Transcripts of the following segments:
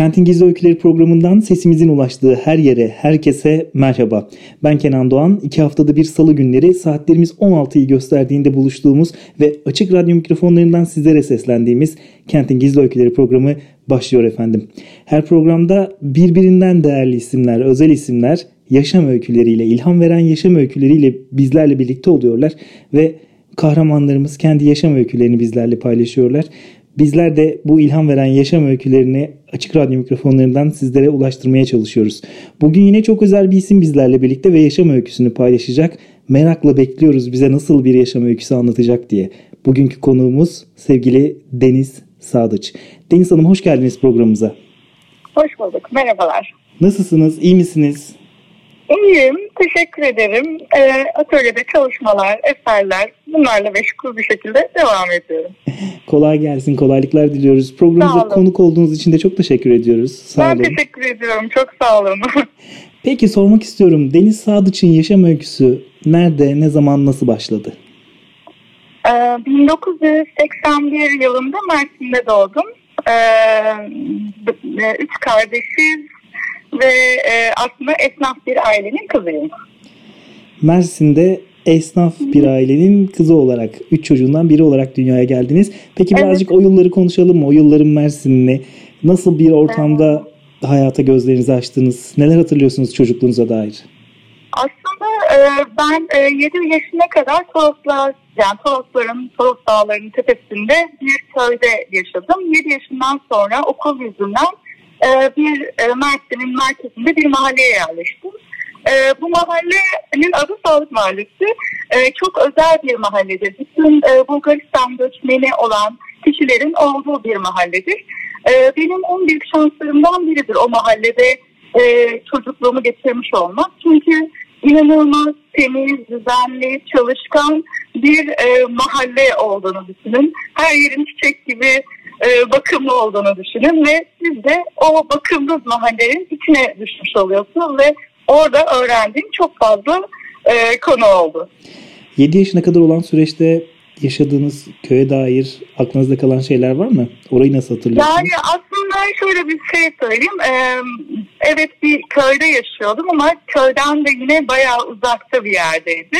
Kentin Gizli Öyküleri programından sesimizin ulaştığı her yere, herkese merhaba. Ben Kenan Doğan. İki haftada bir salı günleri saatlerimiz 16'yı gösterdiğinde buluştuğumuz ve açık radyo mikrofonlarından sizlere seslendiğimiz Kentin Gizli Öyküleri programı başlıyor efendim. Her programda birbirinden değerli isimler, özel isimler yaşam öyküleriyle, ilham veren yaşam öyküleriyle bizlerle birlikte oluyorlar ve kahramanlarımız kendi yaşam öykülerini bizlerle paylaşıyorlar. Bizler de bu ilham veren yaşam öykülerini açık radyo mikrofonlarından sizlere ulaştırmaya çalışıyoruz. Bugün yine çok özel bir isim bizlerle birlikte ve yaşam öyküsünü paylaşacak. Merakla bekliyoruz bize nasıl bir yaşam öyküsü anlatacak diye. Bugünkü konuğumuz sevgili Deniz Sadıç. Deniz Hanım hoş geldiniz programımıza. Hoş bulduk. Merhabalar. Nasılsınız? İyi misiniz? İyiyim, teşekkür ederim. E, atölyede çalışmalar, eserler bunlarla meşgul bir şekilde devam ediyorum. Kolay gelsin, kolaylıklar diliyoruz. Programımıza konuk olduğunuz için de çok teşekkür ediyoruz. Sağ ben olun. teşekkür ediyorum, çok sağ olun. Peki sormak istiyorum, Deniz Sadıç'ın yaşam öyküsü nerede, ne zaman, nasıl başladı? E, 1981 yılında Mersin'de doğdum. E, üç kardeşiz, ve e, aslında esnaf bir ailenin kızıyım. Mersin'de esnaf bir ailenin kızı olarak, üç çocuğundan biri olarak dünyaya geldiniz. Peki birazcık evet. o yılları konuşalım mı? O yılların Mersin'ini nasıl bir ortamda hayata gözlerinizi açtınız? Neler hatırlıyorsunuz çocukluğunuza dair? Aslında e, ben e, 7 yaşına kadar Toroslar, yani Torosların, Toros Dağları'nın tepesinde bir köyde yaşadım. 7 yaşından sonra okul yüzünden e, bir e, Mersin'in merkezinde bir mahalleye yerleştim. E, bu mahallenin adı Sağlık Mahallesi. E, çok özel bir mahalledir. Bütün e, Bulgaristan göçmeni olan kişilerin olduğu bir mahalledir. E, benim en büyük şanslarımdan biridir o mahallede e, çocukluğumu geçirmiş olmak. Çünkü inanılmaz temiz, düzenli, çalışkan bir e, mahalle olduğunu düşünün. Her yerin çiçek gibi e, bakımlı olduğunu düşünün ve siz de o bakımlı mahallenin içine düşmüş oluyorsunuz ve orada öğrendiğim çok fazla e, konu oldu. 7 yaşına kadar olan süreçte yaşadığınız köye dair aklınızda kalan şeyler var mı? Orayı nasıl hatırlıyorsunuz? Yani aslında şöyle bir şey söyleyeyim. Ee, evet bir köyde yaşıyordum ama köyden de yine bayağı uzakta bir yerdeydi.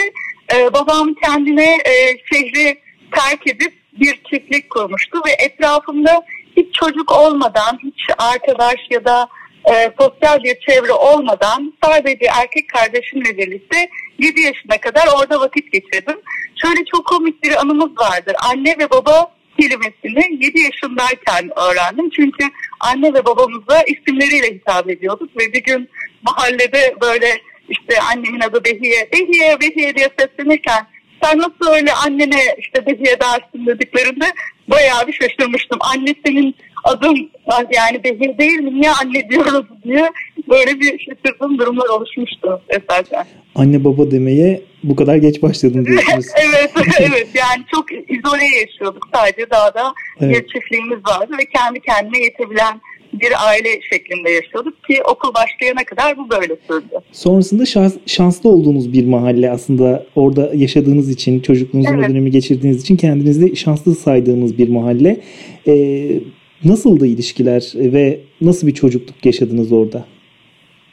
Ee, babam kendine e, şehri terk edip bir çiftlik kurmuştu ve etrafımda hiç çocuk olmadan, hiç arkadaş ya da e, sosyal bir çevre olmadan sadece erkek kardeşimle birlikte 7 yaşına kadar orada vakit geçirdim. Şöyle çok komik bir anımız vardır. Anne ve baba kelimesini 7 yaşındayken öğrendim. Çünkü anne ve babamıza isimleriyle hitap ediyorduk ve bir gün mahallede böyle işte annemin adı Behiye, Behiye, Behiye diye seslenirken sen nasıl öyle annene işte Behiye dersin dediklerinde bayağı bir şaşırmıştım. Anne senin adın yani Behir değil mi niye anne diyoruz diye böyle bir şaşırdığım durumlar oluşmuştu esasen. Anne baba demeye bu kadar geç başladın diyorsunuz. evet evet yani çok izole yaşıyorduk sadece dağda evet. bir çiftliğimiz vardı ve kendi kendine yetebilen bir aile şeklinde yaşıyorduk ki okul başlayana kadar bu böyle sürdü. Sonrasında şans, şanslı olduğunuz bir mahalle aslında orada yaşadığınız için, çocukluğunuzun evet. dönemi geçirdiğiniz için kendinizi şanslı saydığınız bir mahalle. Ee, nasıldı ilişkiler ve nasıl bir çocukluk yaşadınız orada?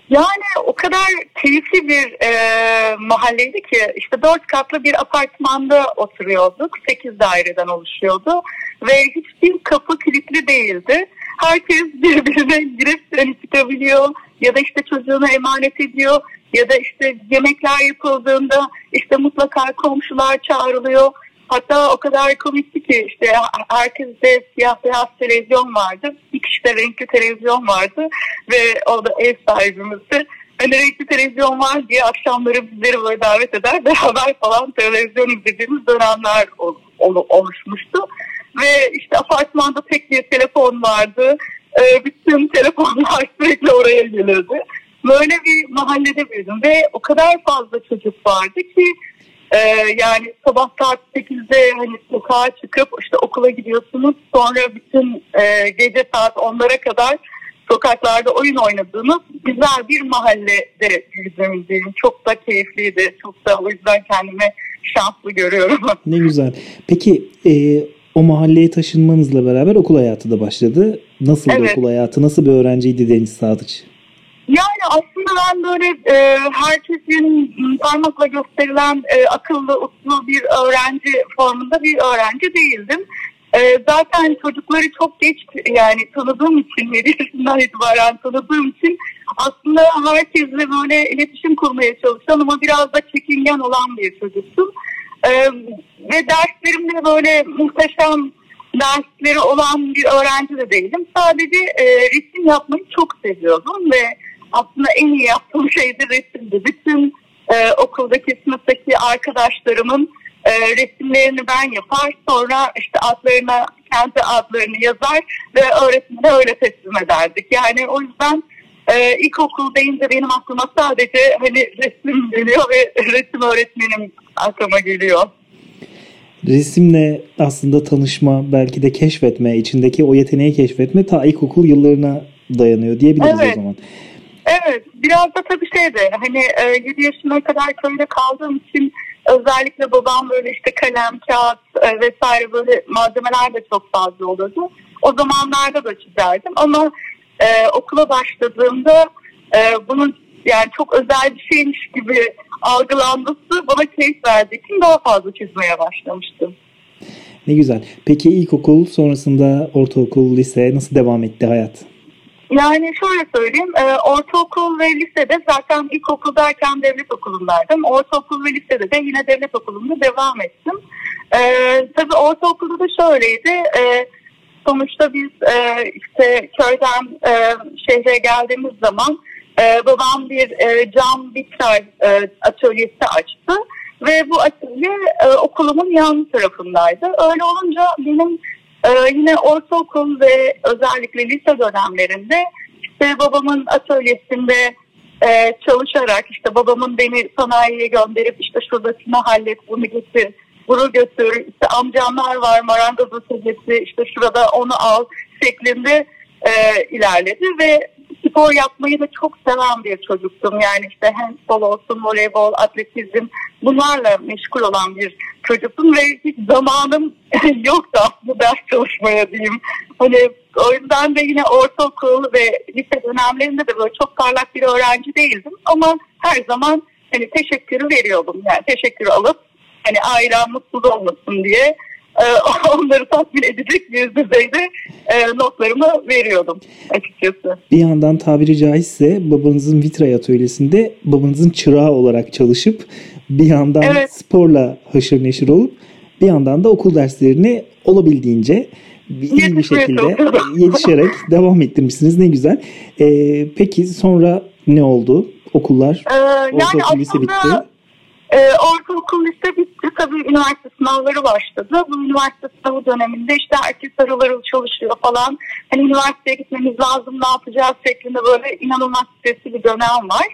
Yani o kadar keyifli bir e, mahalleydi ki işte dört katlı bir apartmanda oturuyorduk. Sekiz daireden oluşuyordu ve hiçbir kapı kilitli değildi herkes birbirine girip hani çıkabiliyor ya da işte çocuğuna emanet ediyor ya da işte yemekler yapıldığında işte mutlaka komşular çağrılıyor. Hatta o kadar komikti ki işte herkeste siyah beyaz televizyon vardı. Bir kişide renkli televizyon vardı ve o da ev sahibimizdi. Hani renkli televizyon var diye akşamları bizleri böyle davet eder beraber falan televizyon izlediğimiz dönemler ol, ol, oluşmuştu. Ve işte apartmanda tek bir telefon vardı. e, bütün telefonlar sürekli oraya gelirdi. Böyle bir mahallede büyüdüm ve o kadar fazla çocuk vardı ki e, yani sabah saat 8'de hani sokağa çıkıp işte okula gidiyorsunuz sonra bütün e, gece saat 10'lara kadar sokaklarda oyun oynadığınız güzel bir mahallede büyüdüğüm Çok da keyifliydi. Çok da o yüzden kendimi şanslı görüyorum. Ne güzel. Peki e, o mahalleye taşınmanızla beraber okul hayatı da başladı. Nasıl evet. okul hayatı? Nasıl bir öğrenciydi Deniz Sadıç? Yani aslında ben böyle e, herkesin parmakla gösterilen e, akıllı, uslu bir öğrenci formunda bir öğrenci değildim. E, zaten çocukları çok geç yani tanıdığım için, 7 yaşından itibaren tanıdığım için aslında herkesle böyle iletişim kurmaya çalışan ama biraz da çekingen olan bir çocuktum. E, ve derslerimde böyle muhteşem dersleri olan bir öğrenci de değilim. Sadece e, resim yapmayı çok seviyordum ve aslında en iyi yaptığım şey de resimdi. Bütün e, okuldaki sınıftaki arkadaşlarımın e, resimlerini ben yapar sonra işte adlarına kendi adlarını yazar ve öğretmene öyle teslim ederdik. Yani o yüzden e, ilkokul deyince benim aklıma sadece hani resim geliyor ve resim öğretmenim aklıma geliyor. Resimle aslında tanışma, belki de keşfetme, içindeki o yeteneği keşfetme ta ilkokul yıllarına dayanıyor diyebiliriz evet. o zaman. Evet, biraz da tabii şey de hani e, 7 yaşına kadar köyde kaldığım için özellikle babam böyle işte kalem, kağıt e, vesaire böyle malzemeler de çok fazla olurdu. O zamanlarda da çizerdim ama e, okula başladığımda e, bunun yani çok özel bir şeymiş gibi algılanması bana keyif verdiği için daha fazla çizmeye başlamıştım. Ne güzel. Peki ilkokul sonrasında ortaokul, lise nasıl devam etti hayat? Yani şöyle söyleyeyim, e, ortaokul ve lisede zaten ilkokuldayken devlet okulundaydım. Ortaokul ve lisede de yine devlet okulunda devam ettim. E, tabii ortaokulda da şöyleydi, e, sonuçta biz e, işte köyden e, şehre geldiğimiz zaman e, babam bir e, cam vitray e, atölyesi açtı. Ve bu atölye e, okulumun yan tarafındaydı. Öyle olunca benim ee, yine ortaokul ve özellikle lise dönemlerinde işte babamın atölyesinde e, çalışarak işte babamın beni sanayiye gönderip işte şurada şunu hallet bunu getir bunu götür işte amcamlar var marangoz atölyesi işte şurada onu al şeklinde e, ilerledi ve spor yapmayı da çok seven bir çocuktum. Yani işte handball olsun, voleybol, atletizm bunlarla meşgul olan bir çocuktum ve hiç zamanım yoktu aslında ders çalışmaya diyeyim. Hani o yüzden de yine ortaokul ve lise dönemlerinde de böyle çok parlak bir öğrenci değildim ama her zaman hani teşekkürü veriyordum. Yani teşekkür alıp hani ailem mutsuz olmasın diye e, onları tatmin edecek bir düzeyde e, notlarımı veriyordum açıkçası. Bir yandan tabiri caizse babanızın vitray atölyesinde babanızın çırağı olarak çalışıp bir yandan evet. sporla haşır neşir olup bir yandan da okul derslerini olabildiğince iyi bir şekilde yetişerek devam ettirmişsiniz. Ne güzel. Ee, peki sonra ne oldu? Okullar, ee, yani ortaokul lise bitti. E, ortaokul lise bitti. Tabii üniversite sınavları başladı. Bu üniversite sınavı döneminde işte herkes sarıl sarıl çalışıyor falan. Hani üniversiteye gitmemiz lazım ne yapacağız şeklinde böyle inanılmaz stresli bir dönem var.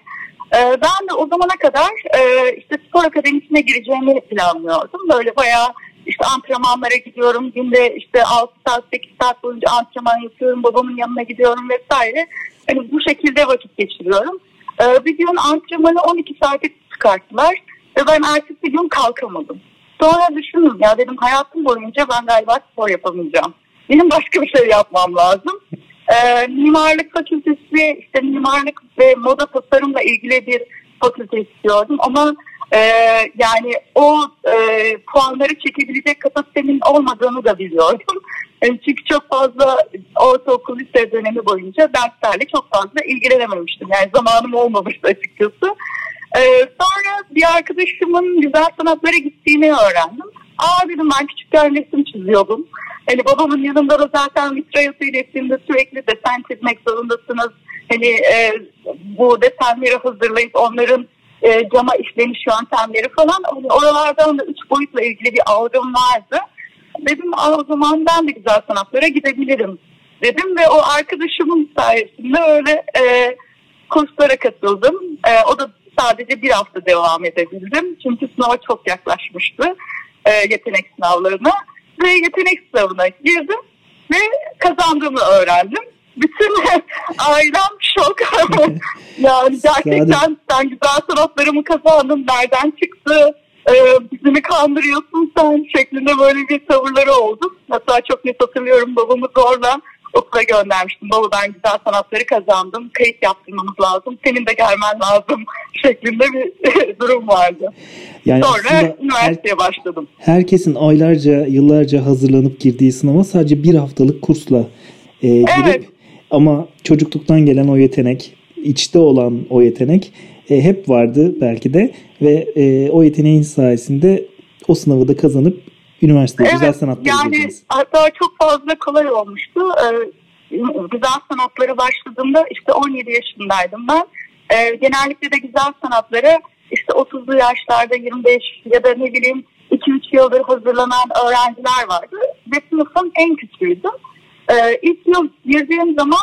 E, ben de o zamana kadar e, işte spor akademisine gireceğimi planlıyordum. Böyle bayağı işte antrenmanlara gidiyorum. Günde işte 6 saat 8 saat boyunca antrenman yapıyorum. Babamın yanına gidiyorum vesaire. Hani bu şekilde vakit geçiriyorum. Ee, bir gün antrenmanı 12 saate çıkarttılar. Ve ben bir gün kalkamadım. Sonra düşündüm ya dedim hayatım boyunca ben galiba spor yapamayacağım. Benim başka bir şey yapmam lazım. Ee, mimarlık fakültesi işte mimarlık ve moda tasarımla ilgili bir fakülte istiyordum ama e, yani o e, puanları çekebilecek kapasitemin olmadığını da biliyordum. Yani çünkü çok fazla ortaokul lise dönemi boyunca derslerle çok fazla ilgilenememiştim. Yani zamanım olmamıştı açıkçası. Ee, sonra bir arkadaşımın güzel sanatlara gittiğini öğrendim. Aa dedim ben küçükken resim çiziyordum. Hani babamın yanında da zaten vitrayası ilettiğimde sürekli desen çizmek zorundasınız. Hani e, bu desenleri hazırlayıp onların e, cama işleniş yöntemleri falan. Hani oralardan da üç boyutla ilgili bir algım vardı. Dedim o zaman ben de güzel sanatlara gidebilirim dedim ve o arkadaşımın sayesinde öyle e, kurslara katıldım. E, o da sadece bir hafta devam edebildim. Çünkü sınava çok yaklaşmıştı. E, yetenek sınavlarına. Ve yetenek sınavına girdim ve kazandığımı öğrendim. Bütün ailem şok. yani gerçekten sen güzel sanatlarımı kazandın. Nereden çıktı? Ee, bizi mi kandırıyorsun sen şeklinde böyle bir tavırları oldu. Hatta çok net hatırlıyorum babamı zorla okula göndermiştim. Baba ben güzel sanatları kazandım. Kayıt yaptırmamız lazım. Senin de gelmen lazım şeklinde bir durum vardı. Yani Sonra üniversiteye her, başladım. Herkesin aylarca, yıllarca hazırlanıp girdiği sınava sadece bir haftalık kursla e, girip evet. ama çocukluktan gelen o yetenek, içte olan o yetenek e, hep vardı belki de ve e, o yeteneğin sayesinde o sınavı da kazanıp üniversitede evet, güzel sanatları yani girdiniz. hatta çok fazla kolay olmuştu. Ee, güzel sanatları başladığımda işte 17 yaşındaydım ben. Ee, genellikle de güzel sanatları işte 30'lu yaşlarda 25 ya da ne bileyim 2-3 yıldır hazırlanan öğrenciler vardı. Ve sınıfın en küçüğüydüm. Ee, ilk yıl girdiğim zaman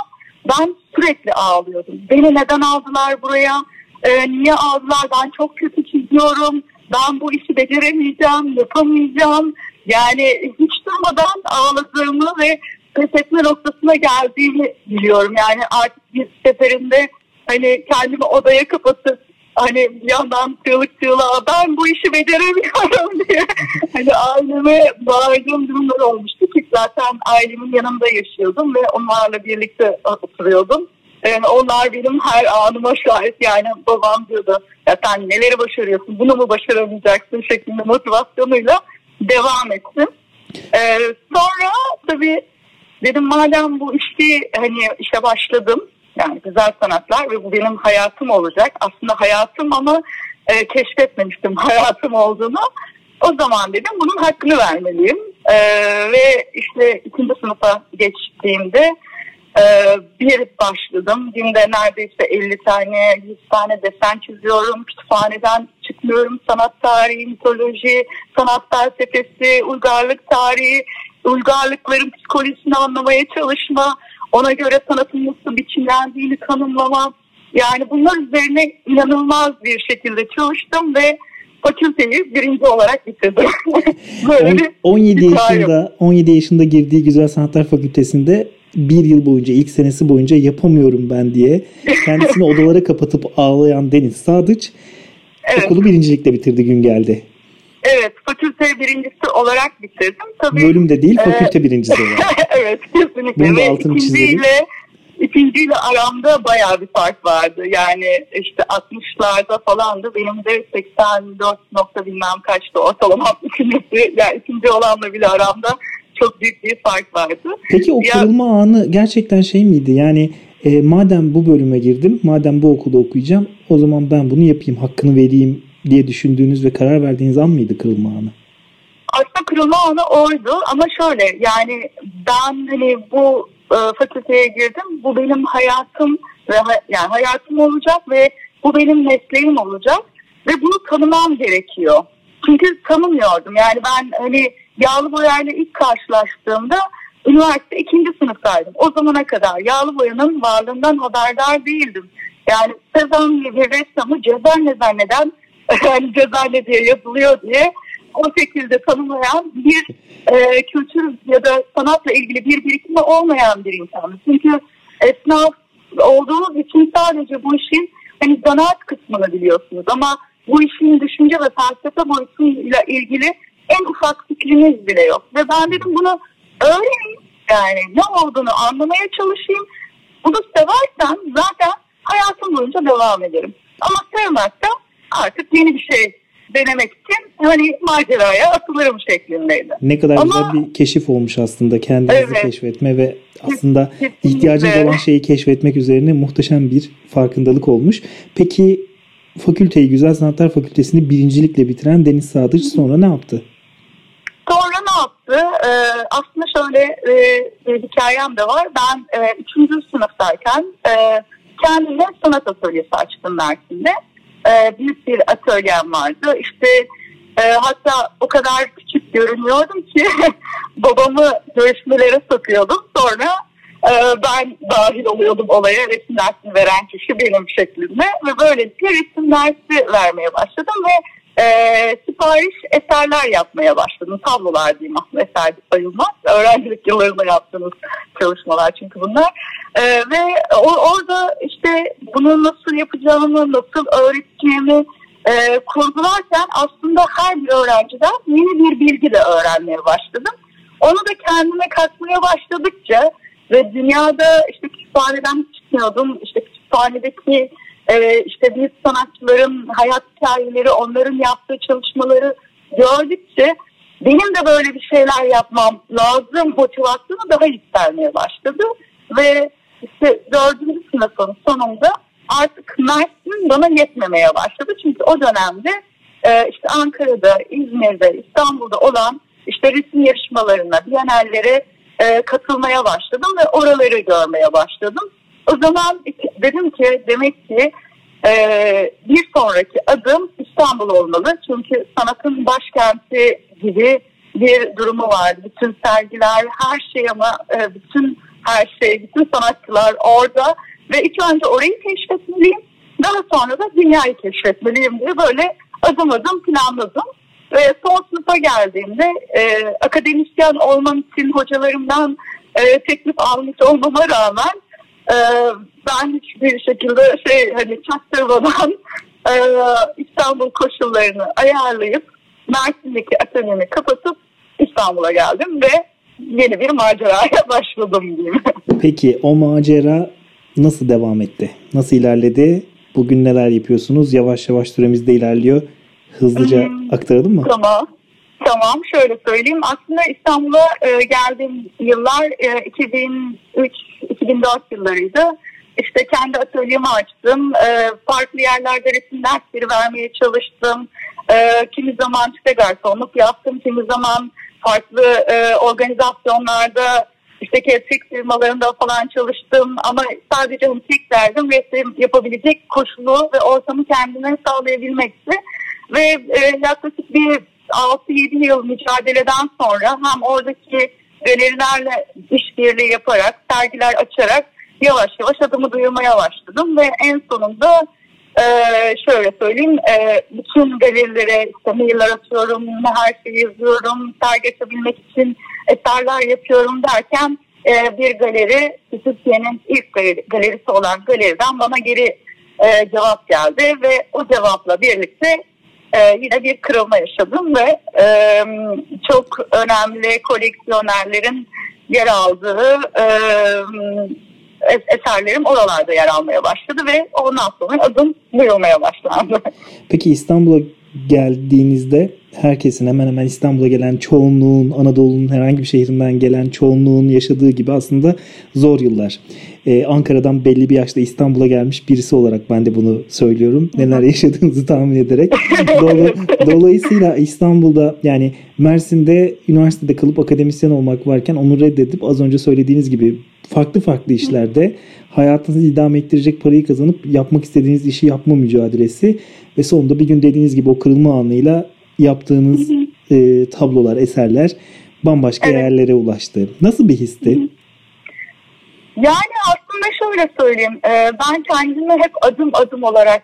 ben sürekli ağlıyordum. Beni neden aldılar buraya? Ee, niye aldılar? Ben çok kötü çiziyorum. Ben bu işi beceremeyeceğim, yapamayacağım. Yani hiç durmadan ağladığımı ve pes etme noktasına geldiğimi biliyorum. Yani artık bir seferinde hani kendimi odaya kapatıp hani bir yandan çığlık çığlığa ben bu işi beceremiyorum diye hani aileme bağırdığım durumlar olmuştu ki zaten ailemin yanında yaşıyordum ve onlarla birlikte oturuyordum. Yani onlar benim her anıma şahit yani babam diyordu ya sen neleri başarıyorsun bunu mu başaramayacaksın şeklinde motivasyonuyla devam ettim. Ee, sonra tabii dedim madem bu işi hani işe başladım yani güzel sanatlar ve bu benim hayatım olacak. Aslında hayatım ama e, keşfetmemiştim hayatım olduğunu. O zaman dedim bunun hakkını vermeliyim. Ee, ve işte ikinci sınıfa geçtiğimde e, bir başladım. Günde neredeyse 50 tane, 100 tane desen çiziyorum. Kütüphaneden çıkmıyorum. Sanat tarihi, mitoloji, sanat felsefesi, uygarlık tarihi, uygarlıkların psikolojisini anlamaya çalışma, ona göre sanatın nasıl biçimlendiğini tanımlama. Yani bunlar üzerine inanılmaz bir şekilde çalıştım ve fakülteyi birinci olarak bitirdim. Böyle 17 yaşında 17 yaşında girdiği Güzel Sanatlar Fakültesinde bir yıl boyunca ilk senesi boyunca yapamıyorum ben diye kendisini odalara kapatıp ağlayan Deniz Sadıç evet. okulu birincilikle bitirdi gün geldi. Evet, fakülte birincisi olarak bitirdim. Tabii, Bölümde değil, fakülte e, birincisi olarak. evet, kesinlikle. Bunu da altını çizelim. İkinciyle aramda bayağı bir fark vardı. Yani işte 60'larda falandı. Benim de 84 nokta bilmem kaçtı ortalama 62'si. Yani ikinci olanla bile aramda çok büyük bir fark vardı. Peki o kırılma ya, anı gerçekten şey miydi? Yani e, madem bu bölüme girdim, madem bu okulda okuyacağım o zaman ben bunu yapayım, hakkını vereyim diye düşündüğünüz ve karar verdiğiniz an mıydı kırılma anı? Aslında kırılma anı oydu ama şöyle yani ben hani bu e, fakülteye girdim. Bu benim hayatım ve yani hayatım olacak ve bu benim mesleğim olacak ve bunu tanımam gerekiyor. Çünkü tanımıyordum. Yani ben hani yağlı boyayla ilk karşılaştığımda üniversite ikinci sınıftaydım. O zamana kadar yağlı boyanın varlığından haberdar değildim. Yani Sezon gibi ressamı cezanne zanneden yani cezanne diye yazılıyor diye o şekilde tanımlayan bir e, kültür ya da sanatla ilgili bir birikimi olmayan bir insan. Çünkü esnaf olduğunuz için sadece bu işin hani zanaat kısmını biliyorsunuz ama bu işin düşünce ve felsefe boyutuyla ilgili en ufak fikriniz bile yok. Ve ben dedim bunu öğreneyim yani ne olduğunu anlamaya çalışayım. Bunu seversen zaten hayatım boyunca devam ederim. Ama sevmezsem artık yeni bir şey denemek için hani maceraya atılırım şeklindeydi. Ne kadar Ama, güzel bir keşif olmuş aslında kendinizi evet, keşfetme ve aslında kesinlikle. ihtiyacınız olan şeyi keşfetmek üzerine muhteşem bir farkındalık olmuş. Peki fakülteyi Güzel Sanatlar Fakültesini birincilikle bitiren Deniz Sadıç sonra ne yaptı? Yaptı? Ee, aslında şöyle e, bir hikayem de var. Ben e, üçüncü sınıftayken e, kendime sanat atölyesi açtım Mersin'de. E, büyük bir atölyem vardı. İşte e, hatta o kadar küçük görünüyordum ki babamı görüşmelere sokuyordum. Sonra e, ben dahil oluyordum olaya resim dersini veren kişi benim şeklinde ve böylelikle resim dersi vermeye başladım ve e, sipariş eserler yapmaya başladım. Tablolar diyeyim aslında eser sayılmaz. Öğrencilik yıllarında yaptığımız çalışmalar çünkü bunlar. E, ve o, orada işte bunu nasıl yapacağımı, nasıl öğreteceğimi e, kurgularken aslında her bir öğrenciden yeni bir bilgi de öğrenmeye başladım. Onu da kendime katmaya başladıkça ve dünyada işte kütüphaneden çıkıyordum. İşte kütüphanedeki e, işte büyük sanatçıların hayat hikayeleri, onların yaptığı çalışmaları gördükçe benim de böyle bir şeyler yapmam lazım motivasyonu daha yükselmeye başladı. Ve işte dördüncü sınıfın sonunda artık Mersin bana yetmemeye başladı. Çünkü o dönemde e, işte Ankara'da, İzmir'de, İstanbul'da olan işte resim yarışmalarına, bienallere e, katılmaya başladım ve oraları görmeye başladım. O zaman dedim ki demek ki e, bir sonraki adım İstanbul olmalı. Çünkü sanatın başkenti gibi bir durumu var. Bütün sergiler, her şey ama e, bütün her şey, bütün sanatçılar orada. Ve ilk önce orayı keşfetmeliyim. Daha sonra da dünyayı keşfetmeliyim diye böyle adım adım planladım. Ve son sınıfa geldiğimde e, akademisyen olmam için hocalarımdan e, teklif almış olmama rağmen e, ben hiçbir şekilde şey hani çaktırmadan e, İstanbul koşullarını ayarlayıp Mersin'deki atölyemi kapatıp İstanbul'a geldim ve yeni bir maceraya başladım diyeyim. Peki o macera nasıl devam etti? Nasıl ilerledi? Bugün neler yapıyorsunuz? Yavaş yavaş süremiz de ilerliyor. Hızlıca hmm, aktaralım mı? Tamam. Tamam şöyle söyleyeyim. Aslında İstanbul'a e, geldiğim yıllar e, 2003-2004 yıllarıydı. İşte kendi atölyemi açtım. E, farklı yerlerde resim dersleri vermeye çalıştım. E, kimi zaman işte garsonluk yaptım. Kimi zaman farklı e, organizasyonlarda işte catering firmalarında falan çalıştım ama sadece hani tek derdim resim yapabilecek koşulu ve ortamı kendine sağlayabilmekti. Ve e, yaklaşık bir 6-7 yıl mücadeleden sonra hem oradaki galerilerle işbirliği yaparak, sergiler açarak yavaş yavaş adımı duyurmaya başladım ve en sonunda e, şöyle söyleyeyim e, bütün galerilere işte mailler atıyorum, her şeyi yazıyorum, sergi açabilmek için eserler yapıyorum derken e, bir galeri Türkiye'nin ilk galeri, galerisi olan galeriden bana geri e, cevap geldi ve o cevapla birlikte e, yine bir kırılma yaşadım ve e, çok önemli koleksiyonerlerin yer aldığı e, eserlerim oralarda yer almaya başladı ve ondan sonra adım duyulmaya başlandı. Peki İstanbul'a geldiğinizde herkesin hemen hemen İstanbul'a gelen çoğunluğun Anadolu'nun herhangi bir şehrinden gelen çoğunluğun yaşadığı gibi aslında zor yıllar. Ee, Ankara'dan belli bir yaşta İstanbul'a gelmiş birisi olarak ben de bunu söylüyorum. Neler yaşadığınızı tahmin ederek. Dolayısıyla İstanbul'da yani Mersin'de üniversitede kalıp akademisyen olmak varken onu reddedip az önce söylediğiniz gibi farklı farklı işlerde hayatınızı idame ettirecek parayı kazanıp yapmak istediğiniz işi yapma mücadelesi ve sonunda bir gün dediğiniz gibi o kırılma anıyla yaptığınız E, tablolar, eserler bambaşka evet. yerlere ulaştı. Nasıl bir histi? Yani aslında şöyle söyleyeyim. Ben kendimi hep adım adım olarak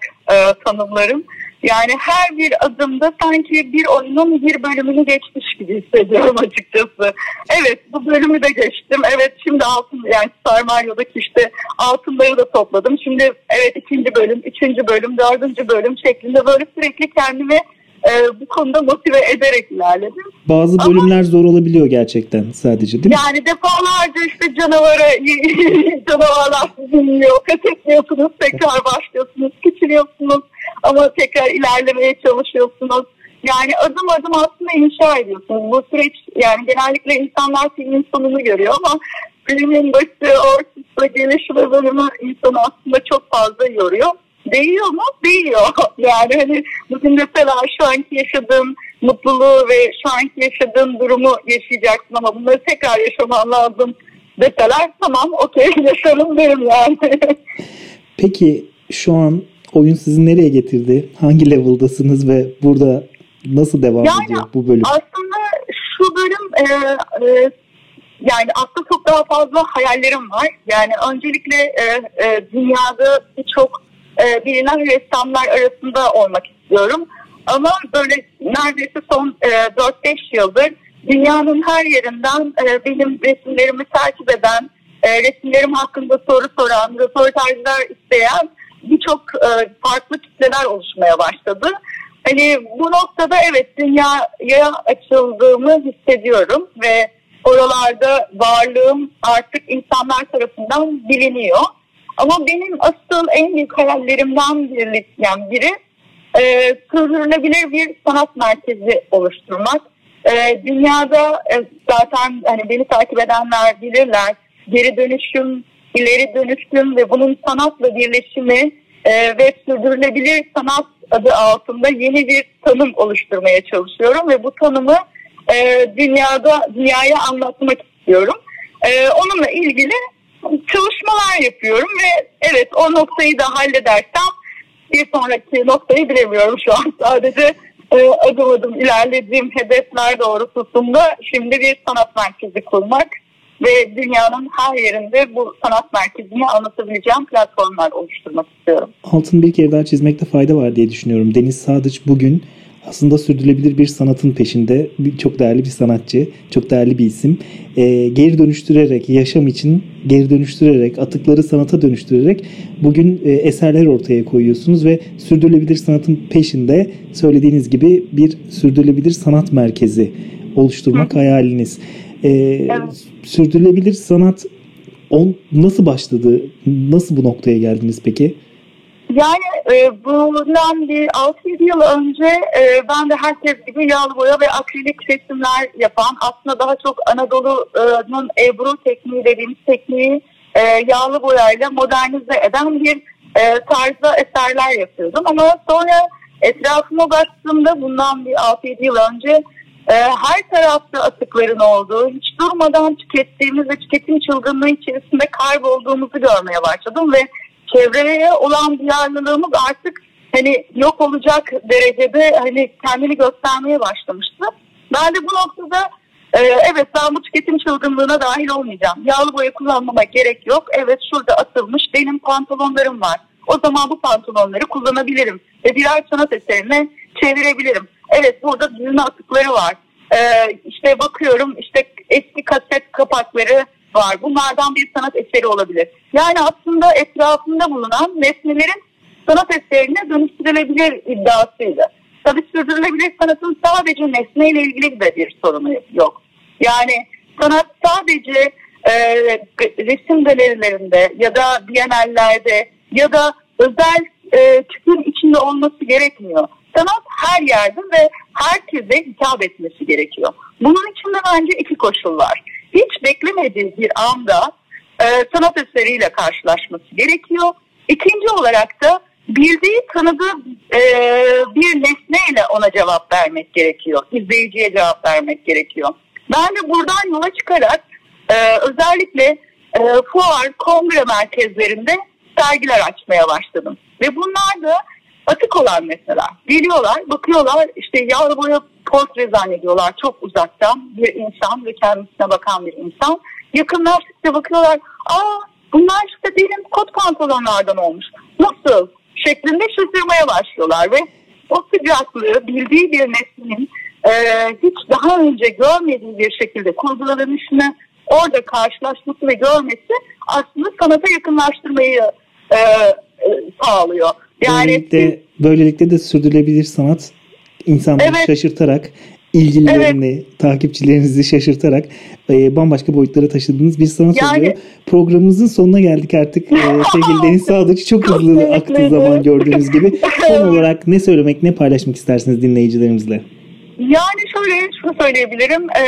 tanımlarım. Yani her bir adımda sanki bir oyunun bir bölümünü geçmiş gibi hissediyorum açıkçası. Evet bu bölümü de geçtim. Evet şimdi altın yani Star Mario'daki işte altınları da topladım. Şimdi evet ikinci bölüm, üçüncü bölüm, dördüncü bölüm şeklinde böyle sürekli kendimi e, bu konuda motive ederek ilerledim. Bazı bölümler Ama, zor olabiliyor gerçekten sadece değil mi? Yani defalarca işte canavara canavarlar sizi yiyor. Pes etmiyorsunuz, tekrar başlıyorsunuz, küçülüyorsunuz ama tekrar ilerlemeye çalışıyorsunuz. Yani adım adım aslında inşa ediyorsunuz. Bu süreç yani genellikle insanlar filmin sonunu görüyor ama filmin başı, ortası, gelişi ve bölümü insanı aslında çok fazla yoruyor. Değiyor mu? Değiyor. Yani hani bugün mesela şu anki yaşadığım mutluluğu ve şu anki yaşadığım durumu yaşayacaksın ama bunları tekrar yaşaman lazım deseler tamam okey yaşarım derim yani. Peki şu an oyun sizi nereye getirdi? Hangi level'dasınız ve burada nasıl devam yani ediyor bu bölüm? Aslında şu bölüm e, e, yani aslında çok daha fazla hayallerim var. Yani öncelikle e, e, dünyada birçok e, bilinen ressamlar arasında olmak istiyorum. Ama böyle neredeyse son e, 4-5 yıldır dünyanın her yerinden e, benim resimlerimi takip eden, e, resimlerim hakkında soru soran, röportajlar isteyen birçok e, farklı kitleler oluşmaya başladı. Hani bu noktada evet dünyaya açıldığımı hissediyorum ve oralarda varlığım artık insanlar tarafından biliniyor. Ama benim asıl en büyük hayallerimden biri, yani biri e, sürdürülebilir bir sanat merkezi oluşturmak. E, dünyada e, zaten hani beni takip edenler bilirler geri dönüşüm, ileri dönüşüm ve bunun sanatla birleşimi e, ve sürdürülebilir sanat adı altında yeni bir tanım oluşturmaya çalışıyorum ve bu tanımı e, dünyada dünyaya anlatmak istiyorum. E, onunla ilgili çalışmalar yapıyorum ve evet o noktayı da halledersem bir sonraki noktayı bilemiyorum şu an sadece e, adım adım ilerlediğim hedefler doğrultusunda şimdi bir sanat merkezi kurmak ve dünyanın her yerinde bu sanat merkezini anlatabileceğim platformlar oluşturmak istiyorum. Altını bir kere daha çizmekte fayda var diye düşünüyorum. Deniz Sadıç bugün aslında sürdürülebilir bir sanatın peşinde. Çok değerli bir sanatçı, çok değerli bir isim. E, geri dönüştürerek, yaşam için geri dönüştürerek, atıkları sanata dönüştürerek bugün e, eserler ortaya koyuyorsunuz ve sürdürülebilir sanatın peşinde söylediğiniz gibi bir sürdürülebilir sanat merkezi oluşturmak Hı. hayaliniz. E, evet. Sürdürülebilir sanat on, nasıl başladı? Nasıl bu noktaya geldiniz peki? Yani e, bundan bir 6-7 yıl önce e, ben de herkes gibi yağlı boya ve akrilik resimler yapan aslında daha çok Anadolu'nun Ebru tekniği dediğimiz tekniği e, yağlı boyayla modernize eden bir e, tarzda eserler yapıyordum. Ama sonra etrafıma baktığımda bundan bir 6-7 yıl önce e, her tarafta atıkların olduğu, hiç durmadan tükettiğimiz ve tüketim çılgınlığı içerisinde kaybolduğumuzu görmeye başladım ve çevreye olan duyarlılığımız artık hani yok olacak derecede hani kendini göstermeye başlamıştı. Ben de bu noktada e, evet ben bu tüketim çılgınlığına dahil olmayacağım. Yağlı boya kullanmama gerek yok. Evet şurada atılmış benim pantolonlarım var. O zaman bu pantolonları kullanabilirim ve birer sanat eserine çevirebilirim. Evet burada düğün atıkları var. Ee, işte bakıyorum işte eski kaset kapakları var. Bunlardan bir sanat eseri olabilir. Yani aslında etrafında bulunan nesnelerin sanat eserine dönüştürülebilir iddiasıydı. Tabii sürdürülebilir sanatın sadece nesneyle ilgili de bir sorunu yok. Yani sanat sadece e, resim galerilerinde ya da bienallerde ya da özel e, tüpün içinde olması gerekmiyor. Sanat her yerde ve herkese hitap etmesi gerekiyor. Bunun için de bence iki koşul var hiç beklemediği bir anda e, sanat eseriyle karşılaşması gerekiyor. İkinci olarak da bildiği, tanıdığı e, bir nesneyle ona cevap vermek gerekiyor. İzleyiciye cevap vermek gerekiyor. Ben de buradan yola çıkarak e, özellikle e, fuar, kongre merkezlerinde sergiler açmaya başladım. Ve bunlar da atık olan mesela. Geliyorlar, bakıyorlar işte yağlı boya portre zannediyorlar çok uzaktan bir insan ve kendisine bakan bir insan. Yakınlaştıkça bakıyorlar, aa bunlar işte benim kot pantolonlardan olmuş. Nasıl? Şeklinde şaşırmaya başlıyorlar ve o sıcaklığı bildiği bir neslinin e, hiç daha önce görmediği bir şekilde kurgulanışını orada karşılaşması ve görmesi aslında sanata yakınlaştırmayı e, e, sağlıyor. Yani böylelikle, böylelikle de sürdürülebilir sanat insanları evet. şaşırtarak ilgililerini, evet. takipçilerinizi şaşırtarak e, bambaşka boyutlara taşıdığınız bir sanat yani, oluyor. Programımızın sonuna geldik artık. E, sevgili Deniz Sağdıç çok hızlı aktı zaman gördüğünüz gibi. Son olarak ne söylemek, ne paylaşmak istersiniz dinleyicilerimizle? Yani şöyle şunu söyleyebilirim. E,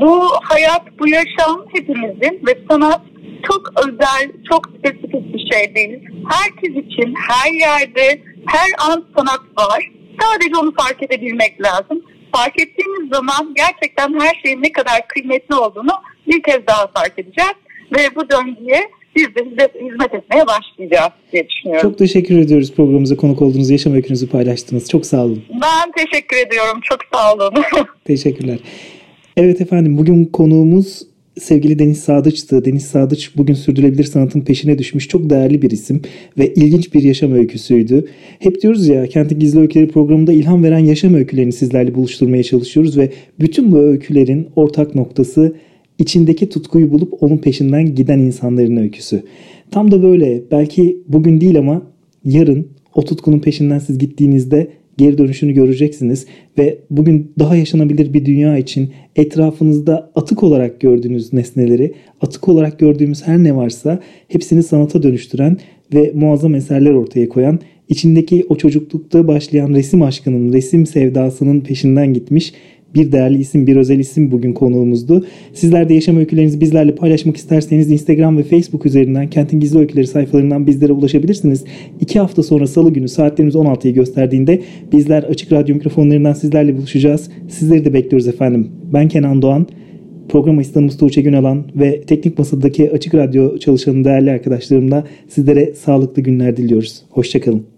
bu hayat, bu yaşam hepimizin ve sanat çok özel, çok spesifik bir şey değil. Herkes için her yerde, her an sanat var. Sadece onu fark edebilmek lazım. Fark ettiğimiz zaman gerçekten her şeyin ne kadar kıymetli olduğunu bir kez daha fark edeceğiz. Ve bu döngüye biz de hizmet etmeye başlayacağız diye düşünüyorum. Çok teşekkür ediyoruz programımıza konuk olduğunuz, yaşam öykünüzü paylaştınız. Çok sağ olun. Ben teşekkür ediyorum. Çok sağ olun. Teşekkürler. Evet efendim bugün konuğumuz sevgili Deniz Sadıç'tı. Deniz Sadıç bugün sürdürülebilir sanatın peşine düşmüş çok değerli bir isim ve ilginç bir yaşam öyküsüydü. Hep diyoruz ya Kentin Gizli Öyküleri programında ilham veren yaşam öykülerini sizlerle buluşturmaya çalışıyoruz ve bütün bu öykülerin ortak noktası içindeki tutkuyu bulup onun peşinden giden insanların öyküsü. Tam da böyle belki bugün değil ama yarın o tutkunun peşinden siz gittiğinizde geri dönüşünü göreceksiniz ve bugün daha yaşanabilir bir dünya için etrafınızda atık olarak gördüğünüz nesneleri, atık olarak gördüğümüz her ne varsa hepsini sanata dönüştüren ve muazzam eserler ortaya koyan, içindeki o çocuklukta başlayan resim aşkının, resim sevdasının peşinden gitmiş bir değerli isim, bir özel isim bugün konuğumuzdu. Sizler de yaşam öykülerinizi bizlerle paylaşmak isterseniz Instagram ve Facebook üzerinden Kentin Gizli Öyküleri sayfalarından bizlere ulaşabilirsiniz. İki hafta sonra salı günü saatlerimiz 16'yı gösterdiğinde bizler Açık Radyo mikrofonlarından sizlerle buluşacağız. Sizleri de bekliyoruz efendim. Ben Kenan Doğan. Program asistanımız Tuğçe Günalan ve teknik masadaki Açık Radyo çalışanı değerli arkadaşlarımla sizlere sağlıklı günler diliyoruz. Hoşçakalın.